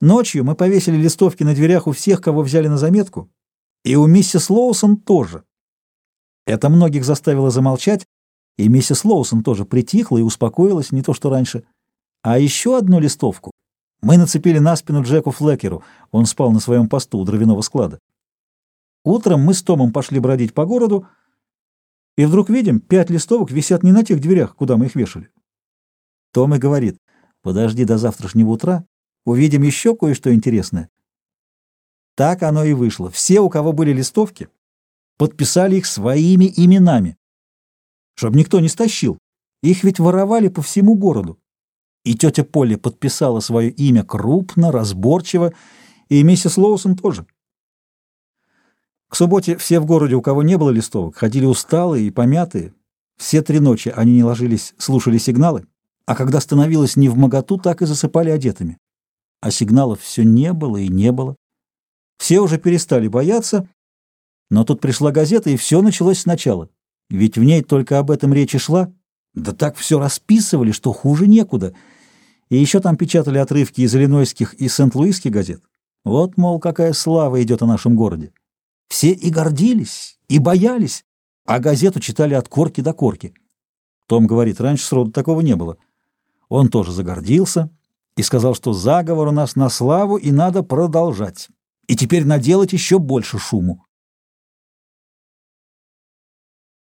Ночью мы повесили листовки на дверях у всех, кого взяли на заметку, и у миссис Лоусон тоже. Это многих заставило замолчать, и миссис Лоусон тоже притихла и успокоилась, не то что раньше. А еще одну листовку мы нацепили на спину Джеку Флекеру, он спал на своем посту у дровяного склада. Утром мы с Томом пошли бродить по городу, и вдруг видим, пять листовок висят не на тех дверях, куда мы их вешали. Том и говорит, подожди до завтрашнего утра, увидим еще кое-что интересное. Так оно и вышло. Все, у кого были листовки, подписали их своими именами, чтобы никто не стащил. Их ведь воровали по всему городу. И тетя Полли подписала свое имя крупно, разборчиво, и миссис Лоусон тоже. К субботе все в городе, у кого не было листовок, ходили усталые и помятые. Все три ночи они не ложились, слушали сигналы, а когда становилось не в моготу, так и засыпали одетыми. А сигналов все не было и не было. Все уже перестали бояться, но тут пришла газета, и все началось сначала. Ведь в ней только об этом речь шла. Да так все расписывали, что хуже некуда. И еще там печатали отрывки из иллинойских и сент-луисских газет. Вот, мол, какая слава идет о нашем городе. Все и гордились, и боялись, а газету читали от корки до корки. Том говорит, раньше сроду такого не было. Он тоже загордился и сказал, что заговор у нас на славу и надо продолжать. И теперь наделать еще больше шуму.